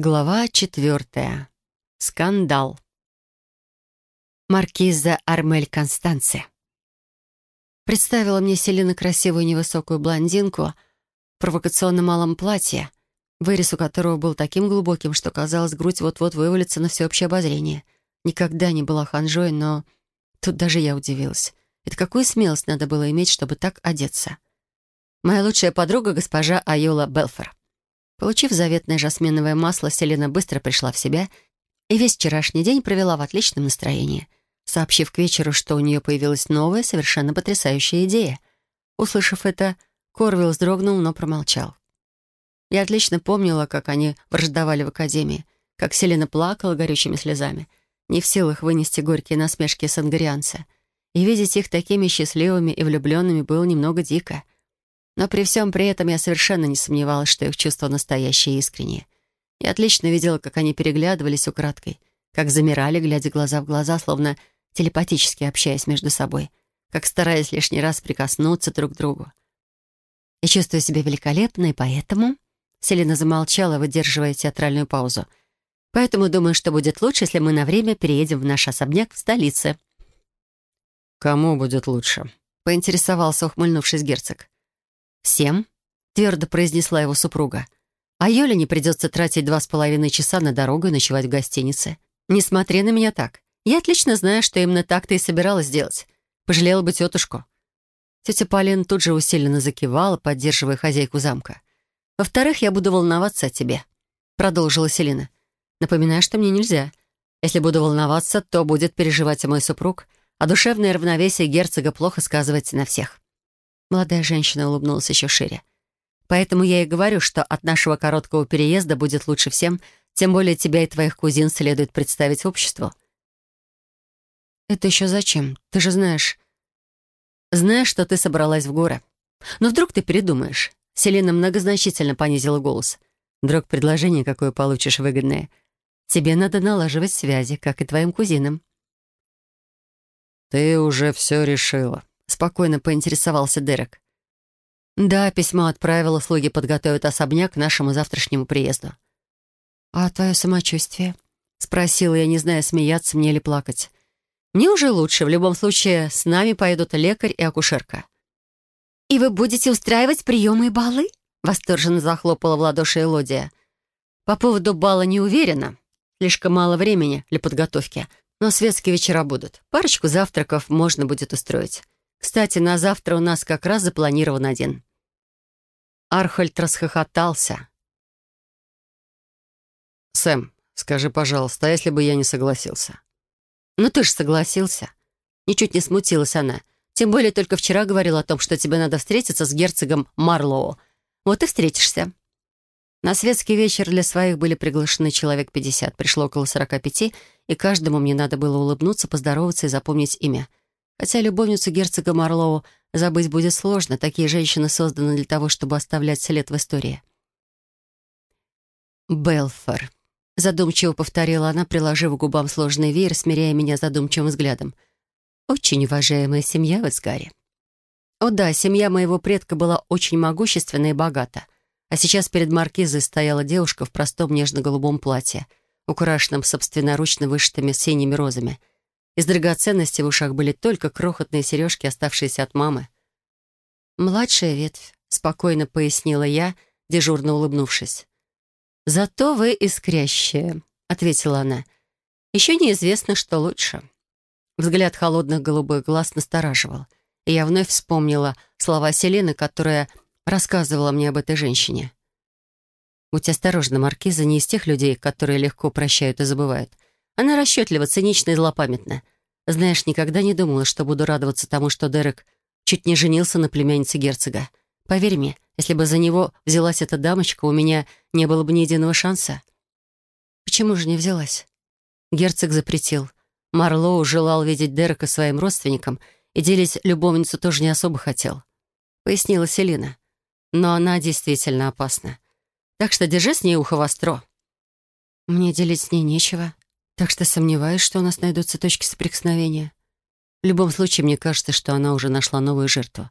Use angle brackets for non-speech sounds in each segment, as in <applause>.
Глава четвертая. Скандал. Маркиза Армель Констанция. Представила мне Селина красивую невысокую блондинку в провокационно малом платье, вырез у которого был таким глубоким, что казалось, грудь вот-вот вывалится на всеобщее обозрение. Никогда не была ханжой, но тут даже я удивилась. Это какую смелость надо было иметь, чтобы так одеться? Моя лучшая подруга — госпожа Айола Белфор. Получив заветное жасминовое масло, Селена быстро пришла в себя и весь вчерашний день провела в отличном настроении, сообщив к вечеру, что у нее появилась новая, совершенно потрясающая идея. Услышав это, Корвилл вздрогнул, но промолчал. Я отлично помнила, как они враждовали в академии, как Селена плакала горючими слезами, не в силах вынести горькие насмешки сангарианца. И видеть их такими счастливыми и влюбленными было немного дико — но при всем при этом я совершенно не сомневалась, что их чувства настоящие и искренние. Я отлично видела, как они переглядывались украдкой, как замирали, глядя глаза в глаза, словно телепатически общаясь между собой, как стараясь лишний раз прикоснуться друг к другу. Я чувствую себя великолепно, и поэтому... Селина замолчала, выдерживая театральную паузу. «Поэтому думаю, что будет лучше, если мы на время переедем в наш особняк в столице». «Кому будет лучше?» — поинтересовался, ухмыльнувшись герцог. «Всем», — твердо произнесла его супруга. «А Юле не придется тратить два с половиной часа на дорогу и ночевать в гостинице. Не смотри на меня так. Я отлично знаю, что именно так ты и собиралась делать. Пожалела бы тетушку». Тетя Полина тут же усиленно закивала, поддерживая хозяйку замка. «Во-вторых, я буду волноваться о тебе», — продолжила Селина. «Напоминаю, что мне нельзя. Если буду волноваться, то будет переживать и мой супруг, а душевное равновесие герцога плохо сказывается на всех». Молодая женщина улыбнулась еще шире. «Поэтому я и говорю, что от нашего короткого переезда будет лучше всем, тем более тебя и твоих кузин следует представить обществу». «Это еще зачем? Ты же знаешь...» «Знаешь, что ты собралась в горы. Но вдруг ты передумаешь?» Селена многозначительно понизила голос. «Вдруг предложение какое получишь выгодное. Тебе надо налаживать связи, как и твоим кузинам». «Ты уже все решила», спокойно поинтересовался Дерек. «Да, письмо отправила, слуги подготовят особняк к нашему завтрашнему приезду». «А твое самочувствие?» — спросила я, не зная, смеяться мне или плакать. «Мне уже лучше. В любом случае, с нами поедут лекарь и акушерка». «И вы будете устраивать приемы и балы?» — восторженно захлопала в ладоши Элодия. «По поводу бала не уверена. Слишком мало времени для подготовки. Но светские вечера будут. Парочку завтраков можно будет устроить. Кстати, на завтра у нас как раз запланирован один». Архольд расхохотался. «Сэм, скажи, пожалуйста, а если бы я не согласился?» «Ну ты же согласился». Ничуть не смутилась она. Тем более только вчера говорил о том, что тебе надо встретиться с герцогом Марлоу. Вот и встретишься. На светский вечер для своих были приглашены человек 50. Пришло около 45, и каждому мне надо было улыбнуться, поздороваться и запомнить имя. Хотя любовницу герцога Марлоу забыть будет сложно, такие женщины созданы для того, чтобы оставлять след в истории. «Белфор», — задумчиво повторила она, приложив к губам сложный веер, смиряя меня задумчивым взглядом. «Очень уважаемая семья в Эсгаре». О да, семья моего предка была очень могущественна и богата, а сейчас перед маркизой стояла девушка в простом нежно-голубом платье, украшенном собственноручно вышитыми синими розами — из драгоценностей в ушах были только крохотные сережки, оставшиеся от мамы. «Младшая ветвь», — спокойно пояснила я, дежурно улыбнувшись. «Зато вы искрящая», — ответила она. «Еще неизвестно, что лучше». Взгляд холодных голубых глаз настораживал, и я вновь вспомнила слова Селены, которая рассказывала мне об этой женщине. «Будь осторожна, Маркиза не из тех людей, которые легко прощают и забывают. Она расчетлива, цинична и злопамятна. Знаешь, никогда не думала, что буду радоваться тому, что Дерек чуть не женился на племяннице герцога. Поверь мне, если бы за него взялась эта дамочка, у меня не было бы ни единого шанса. Почему же не взялась? Герцог запретил. Марлоу желал видеть Дерека своим родственником и делить любовницу тоже не особо хотел. Пояснила Селина. Но она действительно опасна. Так что держи с ней ухо востро. Мне делить с ней нечего. Так что сомневаюсь, что у нас найдутся точки соприкосновения. В любом случае, мне кажется, что она уже нашла новую жертву,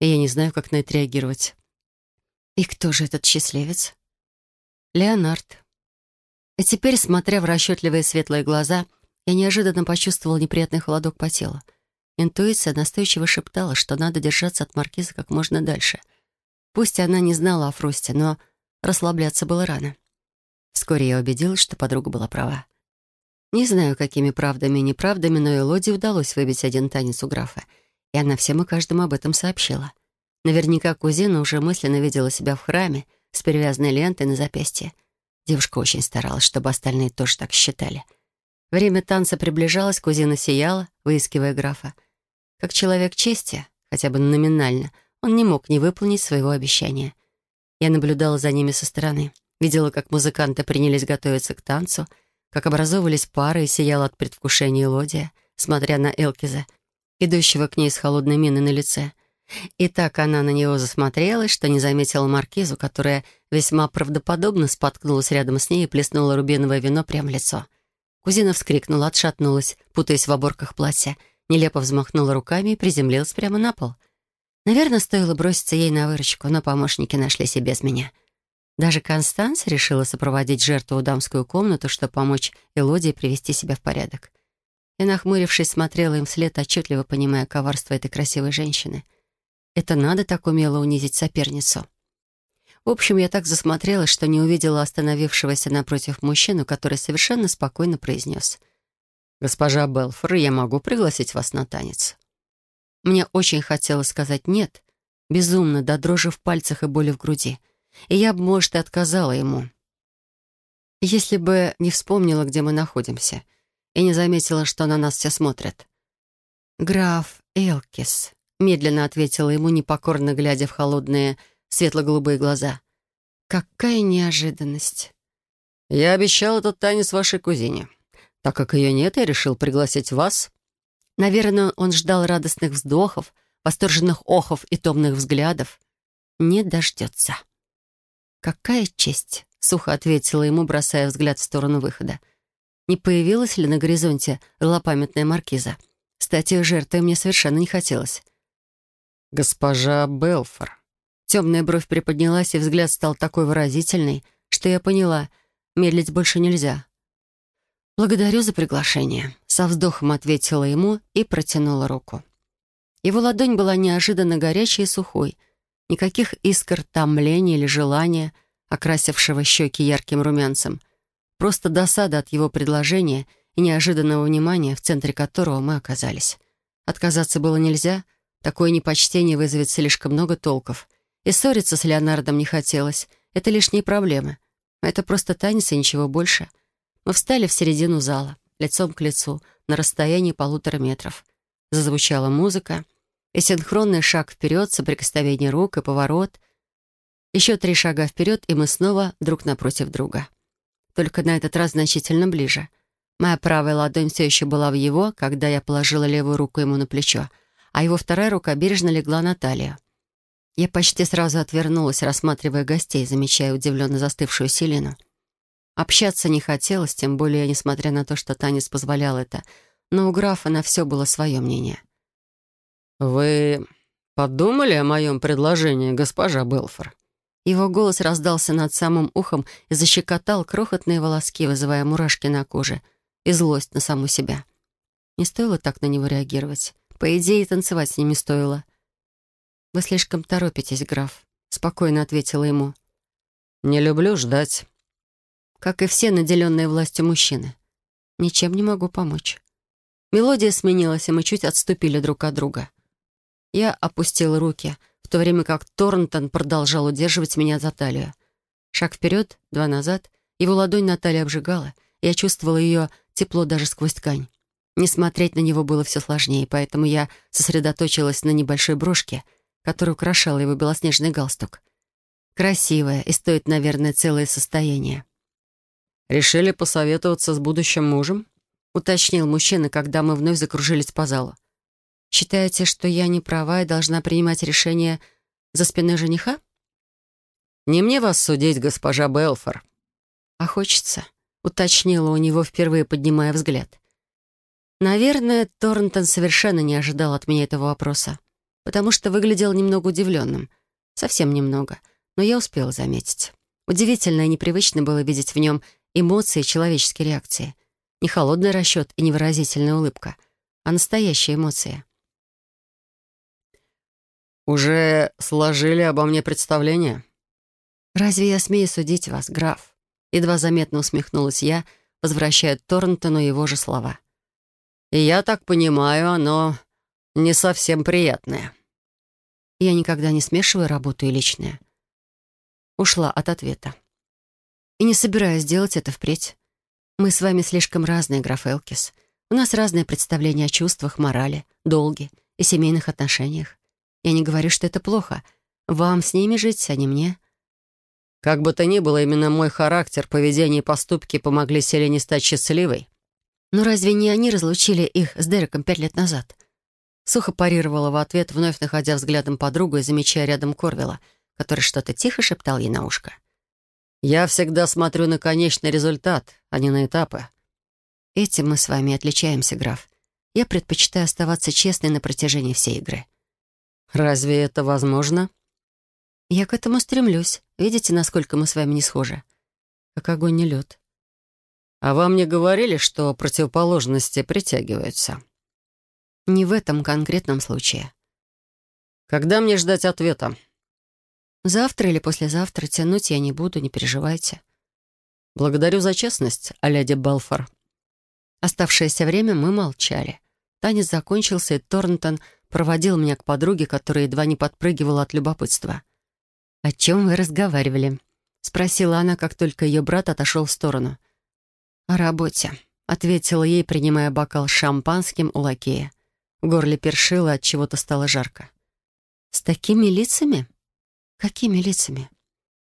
и я не знаю, как на это реагировать. И кто же этот счастливец? Леонард. И теперь, смотря в расчетливые светлые глаза, я неожиданно почувствовал неприятный холодок по телу. Интуиция настойчиво шептала, что надо держаться от маркиза как можно дальше. Пусть она не знала о Фросте, но расслабляться было рано. Вскоре я убедилась, что подруга была права. Не знаю, какими правдами и неправдами, но Элоде удалось выбить один танец у графа, и она всем и каждому об этом сообщила. Наверняка кузина уже мысленно видела себя в храме с перевязанной лентой на запястье. Девушка очень старалась, чтобы остальные тоже так считали. Время танца приближалось, кузина сияла, выискивая графа. Как человек чести, хотя бы номинально, он не мог не выполнить своего обещания. Я наблюдала за ними со стороны. Видела, как музыканты принялись готовиться к танцу — как образовывались пары и сияла от предвкушения Лодия, смотря на Элкиза, идущего к ней с холодной миной на лице. И так она на него засмотрелась, что не заметила маркизу, которая весьма правдоподобно споткнулась рядом с ней и плеснула рубиновое вино прямо в лицо. Кузина вскрикнула, отшатнулась, путаясь в оборках платья, нелепо взмахнула руками и приземлилась прямо на пол. Наверное, стоило броситься ей на выручку, но помощники нашлись и без меня — даже Констанс решила сопроводить жертву в дамскую комнату, чтобы помочь Элодии привести себя в порядок. И, нахмурившись, смотрела им вслед, отчетливо понимая коварство этой красивой женщины. Это надо так умело унизить соперницу. В общем, я так засмотрелась, что не увидела остановившегося напротив мужчину, который совершенно спокойно произнес. «Госпожа Белфор, я могу пригласить вас на танец?» Мне очень хотелось сказать «нет», безумно, до дрожи в пальцах и боли в груди — и я бы, может, и отказала ему. Если бы не вспомнила, где мы находимся, и не заметила, что на нас все смотрят. «Граф Элкис», — медленно ответила ему, непокорно глядя в холодные светло-голубые глаза. «Какая неожиданность!» «Я обещал этот танец вашей кузине. Так как ее нет, я решил пригласить вас». Наверное, он ждал радостных вздохов, восторженных охов и томных взглядов. Не дождется. «Какая честь!» — сухо ответила ему, бросая взгляд в сторону выхода. Не появилась ли на горизонте злопамятная маркиза? Стать ее жертвой мне совершенно не хотелось. «Госпожа Белфор». Темная бровь приподнялась, и взгляд стал такой выразительный, что я поняла, медлить больше нельзя. «Благодарю за приглашение», — со вздохом ответила ему и протянула руку. Его ладонь была неожиданно горячей и сухой — Никаких искр томления или желания, окрасившего щеки ярким румянцем. Просто досада от его предложения и неожиданного внимания, в центре которого мы оказались. Отказаться было нельзя, такое непочтение вызовет слишком много толков. И ссориться с Леонардом не хотелось, это лишние проблемы. Это просто танец и ничего больше. Мы встали в середину зала, лицом к лицу, на расстоянии полутора метров. Зазвучала музыка — и синхронный шаг вперед, соприкосновение рук и поворот. Еще три шага вперед, и мы снова друг напротив друга. Только на этот раз значительно ближе. Моя правая ладонь все еще была в его, когда я положила левую руку ему на плечо, а его вторая рука бережно легла на талию. Я почти сразу отвернулась, рассматривая гостей, замечая удивленно застывшую Селину. Общаться не хотелось, тем более, несмотря на то, что танец позволял это, но у графа на все было свое мнение. «Вы подумали о моем предложении, госпожа Белфор?» Его голос раздался над самым ухом и защекотал крохотные волоски, вызывая мурашки на коже и злость на саму себя. Не стоило так на него реагировать. По идее, танцевать с ними стоило. «Вы слишком торопитесь, граф», — спокойно ответила ему. «Не люблю ждать». Как и все наделенные властью мужчины. Ничем не могу помочь. Мелодия сменилась, и мы чуть отступили друг от друга. Я опустил руки, в то время как Торнтон продолжал удерживать меня за талию. Шаг вперед, два назад. Его ладонь на талии обжигала. Я чувствовала ее тепло даже сквозь ткань. Не смотреть на него было все сложнее, поэтому я сосредоточилась на небольшой брошке, которая украшала его белоснежный галстук. Красивая и стоит, наверное, целое состояние. «Решили посоветоваться с будущим мужем?» — уточнил мужчина, когда мы вновь закружились по залу. Считаете, что я не права и должна принимать решение за спиной жениха? Не мне вас судить, госпожа Белфор. А хочется, уточнила у него, впервые поднимая взгляд. Наверное, Торнтон совершенно не ожидал от меня этого вопроса, потому что выглядел немного удивленным. Совсем немного, но я успела заметить. Удивительно и непривычно было видеть в нем эмоции и человеческие реакции. Не холодный расчет и невыразительная улыбка, а настоящие эмоции. «Уже сложили обо мне представление?» «Разве я смею судить вас, граф?» Едва заметно усмехнулась я, возвращая Торнтону его же слова. «И я так понимаю, оно не совсем приятное». Я никогда не смешиваю работу и личное. Ушла от ответа. И не собираюсь делать это впредь. Мы с вами слишком разные, граф Элкис. У нас разные представления о чувствах, морали, долге и семейных отношениях. Я не говорю, что это плохо. Вам с ними жить, а не мне. Как бы то ни было, именно мой характер, поведение и поступки помогли Селине стать счастливой. Но разве не они разлучили их с Дереком пять лет назад? Сухо парировала в ответ, вновь находя взглядом подругу и замечая рядом Корвела, который что-то тихо шептал ей на ушко. «Я всегда смотрю на конечный результат, а не на этапы». «Этим мы с вами отличаемся, граф. Я предпочитаю оставаться честной на протяжении всей игры». «Разве это возможно?» «Я к этому стремлюсь. Видите, насколько мы с вами не схожи? Как огонь и лед». «А вам не говорили, что противоположности притягиваются?» Не в этом конкретном случае. Когда мне ждать ответа? Завтра или послезавтра тянуть я не буду, не переживайте. Благодарю за честность, а леди Белфор. Оставшееся время мы молчали. Танец закончился, и Торнтон проводил меня к подруге, которая едва не подпрыгивала от любопытства. «О чем вы разговаривали?» — спросила она, как только ее брат отошел в сторону. «О работе», — ответила ей, принимая бокал с шампанским у лакея. В горле першило, от чего-то стало жарко. «С такими лицами? Какими лицами?»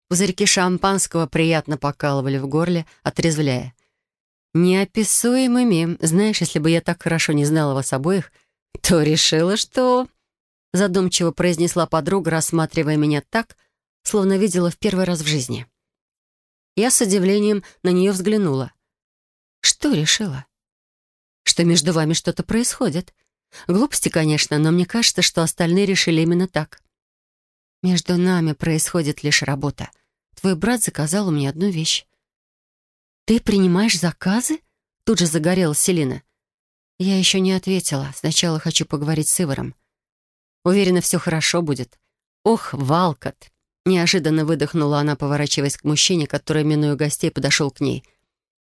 Пузырьки шампанского приятно покалывали в горле, отрезвляя. «Неописуемыми. Знаешь, если бы я так хорошо не знала вас обоих, то решила, что...» Задумчиво произнесла подруга, рассматривая меня так, словно видела в первый раз в жизни. Я с удивлением на нее взглянула. «Что решила?» «Что между вами что-то происходит. Глупости, конечно, но мне кажется, что остальные решили именно так. Между нами происходит лишь работа. Твой брат заказал у меня одну вещь. «Ты принимаешь заказы?» Тут же загорелась Селина. Я еще не ответила. Сначала хочу поговорить с Иваром. Уверена, все хорошо будет. Ох, Валкот! Неожиданно выдохнула она, поворачиваясь к мужчине, который, минуя гостей, подошел к ней.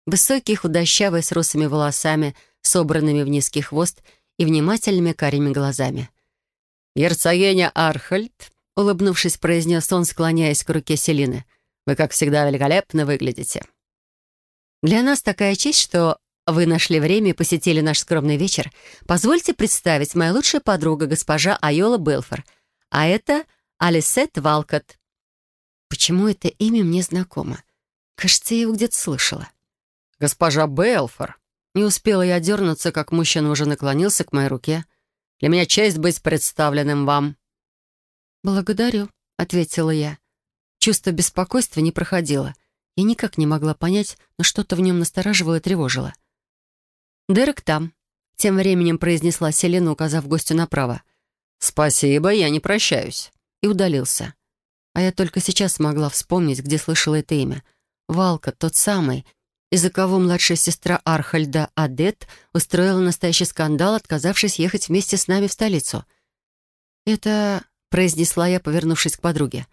Высокий, худощавый, с русыми волосами, собранными в низкий хвост и внимательными карими глазами. «Герцогиня Архальд», — улыбнувшись, произнес он, склоняясь к руке Селины, «вы, как всегда, великолепно выглядите». «Для нас такая честь, что вы нашли время и посетили наш скромный вечер. Позвольте представить, моя лучшая подруга, госпожа Айола Белфор. А это Алисет Валкот». Почему это имя мне знакомо? Кажется, я его где-то слышала. «Госпожа Белфор», не успела я дернуться, как мужчина уже наклонился к моей руке. «Для меня честь быть представленным вам». «Благодарю», — ответила я. Чувство беспокойства не проходило. Я никак не могла понять, но что-то в нем настораживало и тревожило. «Дерек там», — тем временем произнесла Селена, указав гостю направо. «Спасибо, я не прощаюсь», — и удалился. А я только сейчас смогла вспомнить, где слышала это имя. Валка, тот самый, из-за кого младшая сестра Архальда Адет устроила настоящий скандал, отказавшись ехать вместе с нами в столицу. «Это...» — произнесла я, повернувшись к подруге.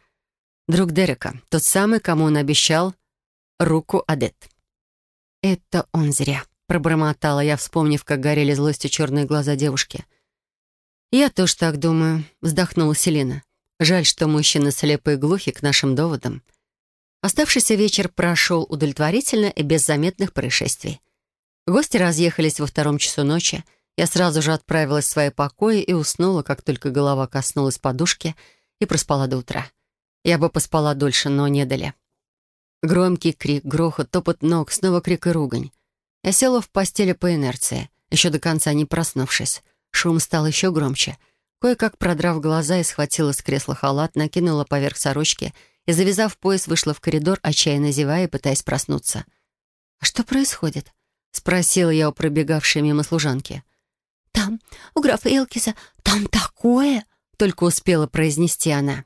«Друг Дерека, тот самый, кому он обещал руку Адет». «Это он зря», — пробормотала я, вспомнив, как горели злостью черные глаза девушки. «Я тоже так думаю», — вздохнула Селина. «Жаль, что мужчины слепы и глухи к нашим доводам». Оставшийся вечер прошел удовлетворительно и без заметных происшествий. Гости разъехались во втором часу ночи. Я сразу же отправилась в свои покои и уснула, как только голова коснулась подушки, и проспала до утра. Я бы поспала дольше, но не дали. Громкий крик, грохот, топот ног, снова крик и ругань. Я села в постели по инерции, еще до конца не проснувшись. Шум стал еще громче. Кое-как продрав глаза и схватила с кресла халат, накинула поверх сорочки — и, завязав пояс, вышла в коридор, отчаянно зевая и пытаясь проснуться. «А что происходит?» — спросила я у пробегавшей мимо служанки. «Там, у графа Элкиса, там такое!» — только успела произнести она.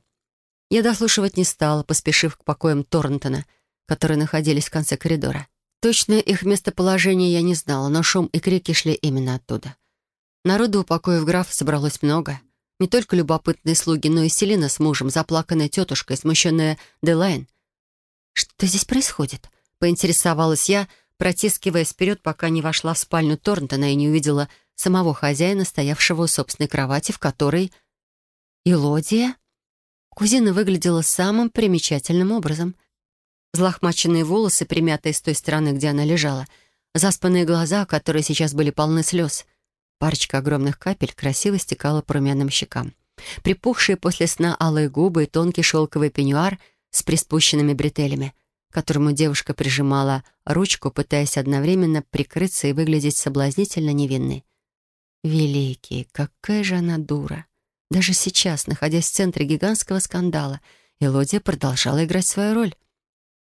Я дослушивать не стала, поспешив к покоям Торнтона, которые находились в конце коридора. Точное их местоположение я не знала, но шум и крики шли именно оттуда. Народу у покоев графа собралось много. Не только любопытные слуги, но и Селина с мужем, заплаканная тетушка и смущенная Делайн. «Что здесь происходит?» — поинтересовалась я, протискиваясь вперед, пока не вошла в спальню Торнтона и не увидела самого хозяина, стоявшего у собственной кровати, в которой... Илодия? Кузина выглядела самым примечательным образом. Злохмаченные волосы, примятые с той стороны, где она лежала, заспанные глаза, которые сейчас были полны слез. Парочка огромных капель красиво стекала по румяным щекам. Припухшие после сна алые губы и тонкий шелковый пеньюар с приспущенными бретелями, которому девушка прижимала ручку, пытаясь одновременно прикрыться и выглядеть соблазнительно невинной. Великий, какая же она дура! Даже сейчас, находясь в центре гигантского скандала, Элодия продолжала играть свою роль.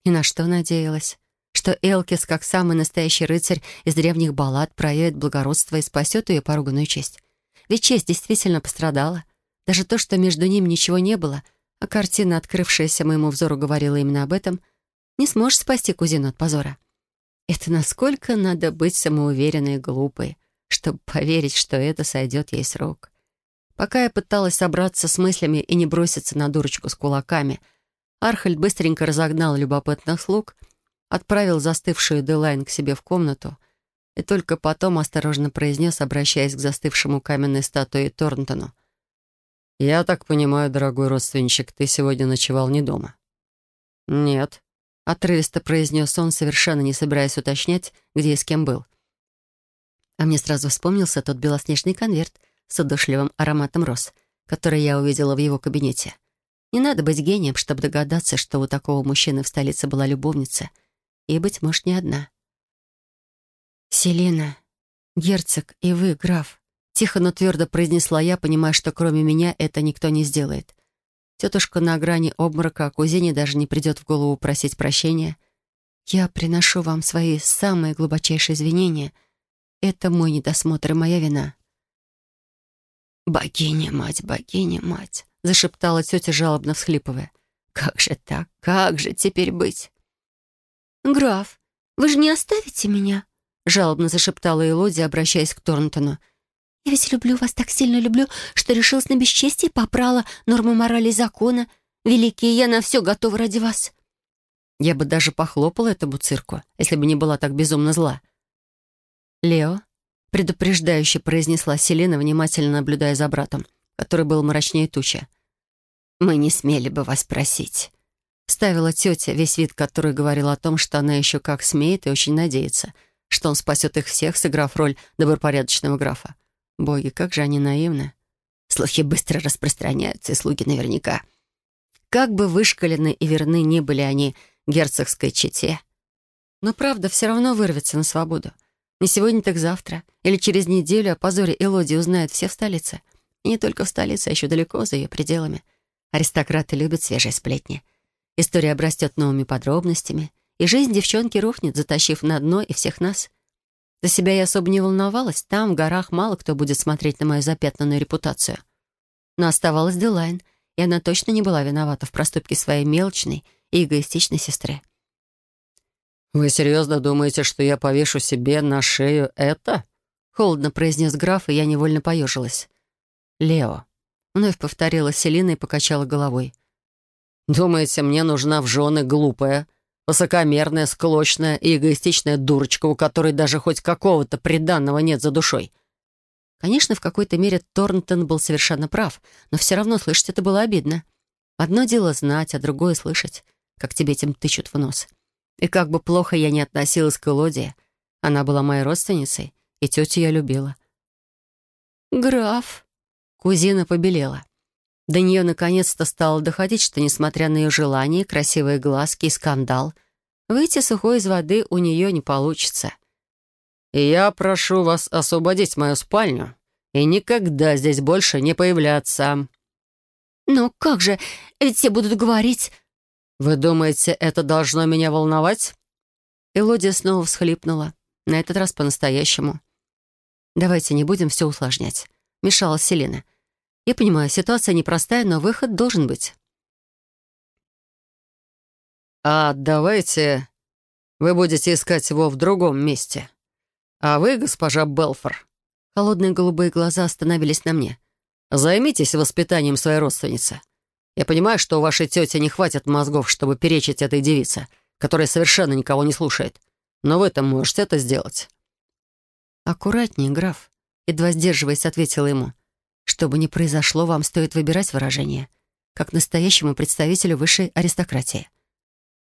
И на что надеялась? Что Элкис, как самый настоящий рыцарь из древних баллад, проявит благородство и спасет ее поруганную честь. Ведь честь действительно пострадала. Даже то, что между ним ничего не было, а картина, открывшаяся моему взору, говорила именно об этом, не сможет спасти кузину от позора. Это насколько надо быть самоуверенной и глупой, чтобы поверить, что это сойдет ей срок. Пока я пыталась собраться с мыслями и не броситься на дурочку с кулаками — Архальд быстренько разогнал любопытных слуг, отправил застывшую Делайн к себе в комнату и только потом осторожно произнес, обращаясь к застывшему каменной статуе Торнтону. «Я так понимаю, дорогой родственничек, ты сегодня ночевал не дома?» «Нет», — отрывисто произнес он, совершенно не собираясь уточнять, где и с кем был. А мне сразу вспомнился тот белоснежный конверт с удушливым ароматом роз, который я увидела в его кабинете — не надо быть гением, чтобы догадаться, что у такого мужчины в столице была любовница. И, быть может, не одна. «Селена, герцог и вы, граф», — тихо, но твердо произнесла я, понимая, что кроме меня это никто не сделает. Тетушка на грани обморока, а кузине даже не придет в голову просить прощения. «Я приношу вам свои самые глубочайшие извинения. Это мой недосмотр и моя вина». «Богиня, мать, богиня, мать!» — зашептала тетя, жалобно всхлипывая. «Как же так? Как же теперь быть?» «Граф, вы же не оставите меня?» — жалобно зашептала Элодия, обращаясь к Торнтону. «Я ведь люблю вас, так сильно люблю, что решилась на бесчестие, попрала нормы морали и закона. Великие, я на все готова ради вас». Я бы даже похлопала этому цирку, если бы не была так безумно зла. «Лео», — предупреждающе произнесла Селена, внимательно наблюдая за братом который был мрачнее тучи. «Мы не смели бы вас просить», — ставила тетя, весь вид который говорил о том, что она еще как смеет и очень надеется, что он спасет их всех, сыграв роль добропорядочного графа. Боги, как же они наивны. Слухи быстро распространяются, и слуги наверняка. Как бы вышкалены и верны ни были они герцогской чете, но правда все равно вырвется на свободу. Не сегодня, так завтра. Или через неделю о позоре Элоди узнают все в столице. И не только в столице, а еще далеко за ее пределами. Аристократы любят свежие сплетни. История обрастет новыми подробностями, и жизнь девчонки рухнет, затащив на дно и всех нас. За себя я особо не волновалась. Там, в горах, мало кто будет смотреть на мою запятнанную репутацию. Но оставалась Делайн, и она точно не была виновата в проступке своей мелочной и эгоистичной сестры. «Вы серьезно думаете, что я повешу себе на шею это?» Холодно произнес граф, и я невольно поежилась. «Лео», — вновь повторила Селина и покачала головой. «Думаете, мне нужна в жены глупая, высокомерная, склочная и эгоистичная дурочка, у которой даже хоть какого-то приданного нет за душой?» Конечно, в какой-то мере Торнтон был совершенно прав, но все равно слышать это было обидно. Одно дело знать, а другое — слышать, как тебе этим тычут в нос. И как бы плохо я ни относилась к Элодии, она была моей родственницей, и тетю я любила. «Граф», Кузина побелела. До нее наконец-то стало доходить, что, несмотря на ее желание, красивые глазки и скандал, выйти сухой из воды у нее не получится. «И я прошу вас освободить мою спальню и никогда здесь больше не появляться». «Но как же? Ведь все будут говорить...» «Вы думаете, это должно меня волновать?» Элодия снова всхлипнула, на этот раз по-настоящему. «Давайте не будем все усложнять мешалась Селена. «Я понимаю, ситуация непростая, но выход должен быть». «А давайте Вы будете искать его в другом месте. А вы, госпожа Белфор...» Холодные голубые глаза остановились на мне. «Займитесь воспитанием своей родственницы. Я понимаю, что у вашей тети не хватит мозгов, чтобы перечить этой девице, которая совершенно никого не слушает. Но вы-то можете это сделать». «Аккуратнее, граф», — едва сдерживаясь, ответила ему. «Что бы ни произошло, вам стоит выбирать выражение, как настоящему представителю высшей аристократии».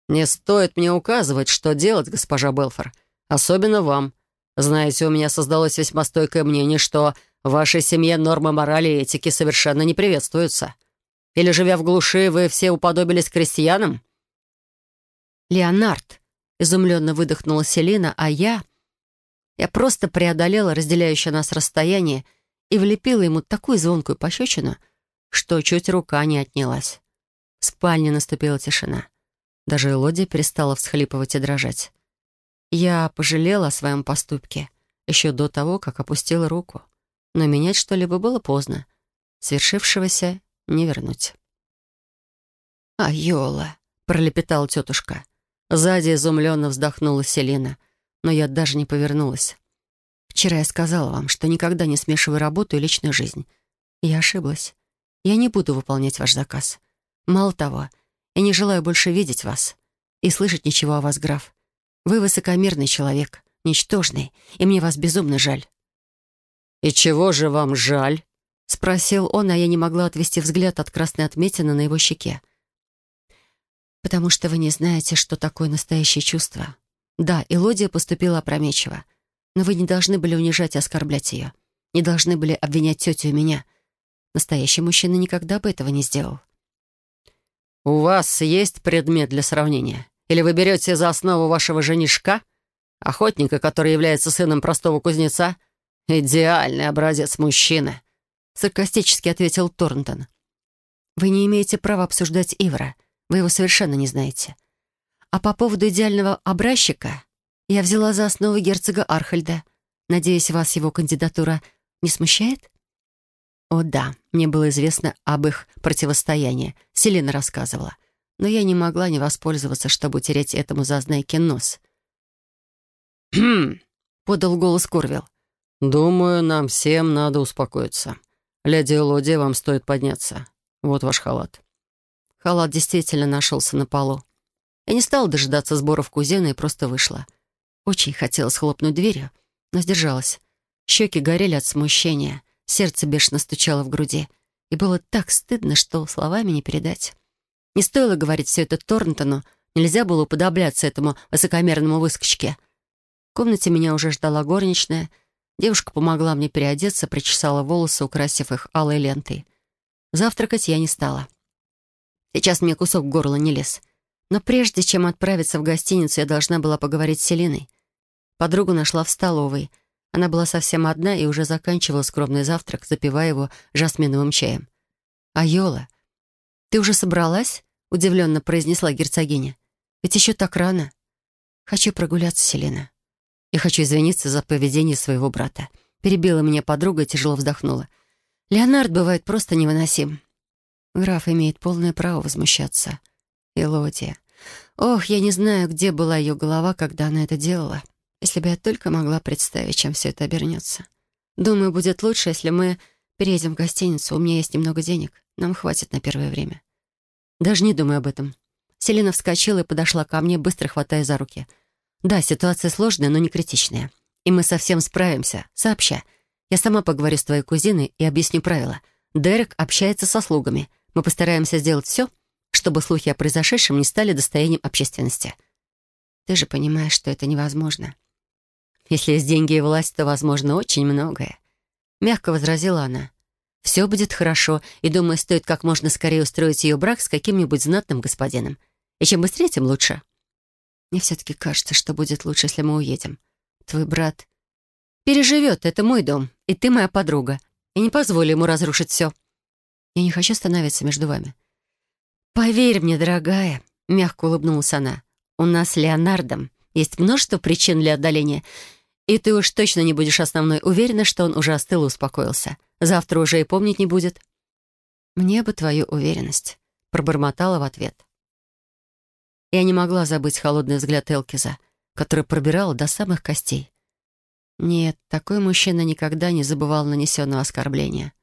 «Не стоит мне указывать, что делать, госпожа Белфор. Особенно вам. Знаете, у меня создалось весьма стойкое мнение, что в вашей семье нормы морали и этики совершенно не приветствуются. Или, живя в глуши, вы все уподобились крестьянам?» «Леонард!» — изумленно выдохнула Селина, а я... Я просто преодолела разделяющее нас расстояние и влепила ему такую звонкую пощечину, что чуть рука не отнялась. В спальне наступила тишина. Даже Элодия перестала всхлипывать и дрожать. Я пожалела о своем поступке еще до того, как опустила руку. Но менять что-либо было поздно. Свершившегося не вернуть. «Айола!» — пролепетала тетушка. Сзади изумленно вздохнула Селина, но я даже не повернулась. «Вчера я сказала вам, что никогда не смешиваю работу и личную жизнь. Я ошиблась. Я не буду выполнять ваш заказ. Мало того, я не желаю больше видеть вас и слышать ничего о вас, граф. Вы высокомерный человек, ничтожный, и мне вас безумно жаль». «И чего же вам жаль?» — спросил он, а я не могла отвести взгляд от красной отметины на его щеке. «Потому что вы не знаете, что такое настоящее чувство. Да, Элодия поступила опрометчиво, но вы не должны были унижать и оскорблять ее. Не должны были обвинять тетю и меня. Настоящий мужчина никогда бы этого не сделал». «У вас есть предмет для сравнения? Или вы берете за основу вашего женишка, охотника, который является сыном простого кузнеца? Идеальный образец мужчины». — саркастически ответил Торнтон. «Вы не имеете права обсуждать Ивра. Вы его совершенно не знаете. А по поводу идеального образчика я взяла за основу герцога Архальда. Надеюсь, вас его кандидатура не смущает?» «О да, мне было известно об их противостоянии. Селена рассказывала. Но я не могла не воспользоваться, чтобы утереть этому зазнайке нос». «Хм!» <clears throat> — подал голос Корвилл. «Думаю, нам всем надо успокоиться. «Леди Элодия, вам стоит подняться. Вот ваш халат». Халат действительно нашелся на полу. Я не стала дожидаться сборов кузена и просто вышла. Очень хотелось хлопнуть дверью, но сдержалась. Щеки горели от смущения, сердце бешено стучало в груди. И было так стыдно, что словами не передать. Не стоило говорить все это Торнтону, нельзя было уподобляться этому высокомерному выскочке. В комнате меня уже ждала горничная — Девушка помогла мне переодеться, причесала волосы, украсив их алой лентой. Завтракать я не стала. Сейчас мне кусок горла не лез. Но прежде чем отправиться в гостиницу, я должна была поговорить с Селиной. Подругу нашла в столовой. Она была совсем одна и уже заканчивала скромный завтрак, запивая его жасминовым чаем. «Айола, ты уже собралась?» — удивленно произнесла герцогиня. «Ведь еще так рано». «Хочу прогуляться, Селена». Я хочу извиниться за поведение своего брата. Перебила меня подруга и тяжело вздохнула. Леонард бывает просто невыносим. Граф имеет полное право возмущаться. Элодия. Ох, я не знаю, где была ее голова, когда она это делала. Если бы я только могла представить, чем все это обернется. Думаю, будет лучше, если мы переедем в гостиницу. У меня есть немного денег. Нам хватит на первое время. Даже не думай об этом. Селена вскочила и подошла ко мне, быстро хватая за руки — да, ситуация сложная, но не критичная. И мы совсем справимся, сообща. Я сама поговорю с твоей кузиной и объясню правила. Дерек общается со слугами. Мы постараемся сделать все, чтобы слухи о произошедшем не стали достоянием общественности. Ты же понимаешь, что это невозможно. Если есть деньги и власть, то возможно очень многое. Мягко возразила она. Все будет хорошо, и, думаю, стоит как можно скорее устроить ее брак с каким-нибудь знатным господином. И чем быстрее, тем лучше. Мне все-таки кажется, что будет лучше, если мы уедем. Твой брат переживет, это мой дом, и ты моя подруга. Я не позволю ему разрушить все. Я не хочу становиться между вами. Поверь мне, дорогая, мягко улыбнулась она. У нас с Леонардом есть множество причин для отдаления, и ты уж точно не будешь основной. Уверена, что он уже остыл и успокоился. Завтра уже и помнить не будет. Мне бы твою уверенность, пробормотала в ответ. Я не могла забыть холодный взгляд Элкиза, которая пробирала до самых костей. Нет, такой мужчина никогда не забывал нанесенного оскорбления.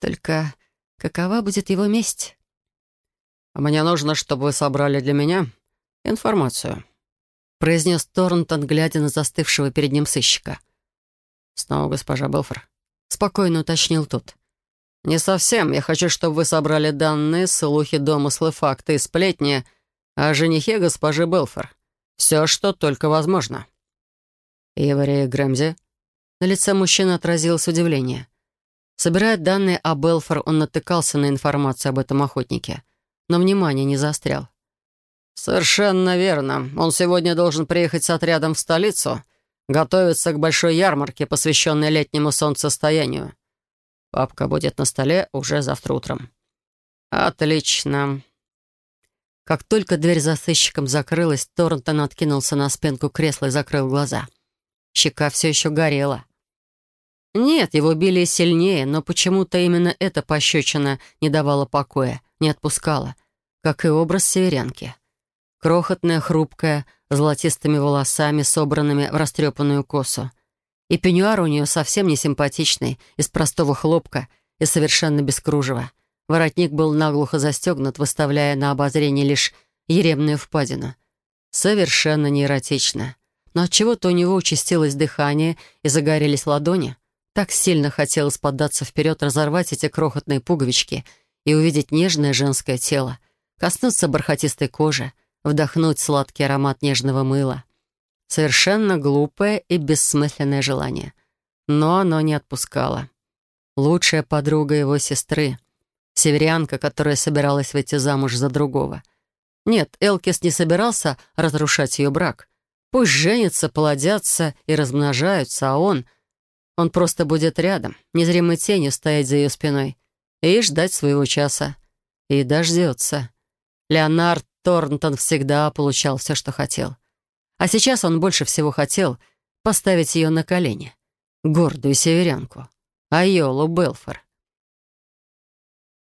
Только какова будет его месть? «Мне нужно, чтобы вы собрали для меня информацию», произнес Торнтон, глядя на застывшего перед ним сыщика. «Снова госпожа Белфор», — спокойно уточнил тот. «Не совсем. Я хочу, чтобы вы собрали данные, слухи, домыслы, факты и сплетни о женихе госпожи Белфор. Все, что только возможно». «Ивари Грэмзи?» На лице мужчины отразилось удивление. Собирая данные о Белфор, он натыкался на информацию об этом охотнике, но внимание не заострял. «Совершенно верно. Он сегодня должен приехать с отрядом в столицу, готовиться к большой ярмарке, посвященной летнему солнцестоянию. Папка будет на столе уже завтра утром». «Отлично». Как только дверь за сыщиком закрылась, Торнтон откинулся на спинку кресла и закрыл глаза. Щека все еще горела. Нет, его били сильнее, но почему-то именно эта пощечина не давала покоя, не отпускала, как и образ северянки. Крохотная, хрупкая, золотистыми волосами, собранными в растрепанную косу. И пеньюар у нее совсем не симпатичный, из простого хлопка и совершенно без кружева. Воротник был наглухо застегнут, выставляя на обозрение лишь еремную впадину. Совершенно не эротично. Но от чего то у него участилось дыхание и загорелись ладони. Так сильно хотелось поддаться вперед, разорвать эти крохотные пуговички и увидеть нежное женское тело, коснуться бархатистой кожи, вдохнуть сладкий аромат нежного мыла. Совершенно глупое и бессмысленное желание. Но оно не отпускало. Лучшая подруга его сестры, северянка, которая собиралась выйти замуж за другого. Нет, Элкис не собирался разрушать ее брак. Пусть женятся, плодятся и размножаются, а он... Он просто будет рядом, незримой тенью стоять за ее спиной и ждать своего часа. И дождется. Леонард Торнтон всегда получал все, что хотел. А сейчас он больше всего хотел поставить ее на колени. Гордую северянку. Айолу Белфор.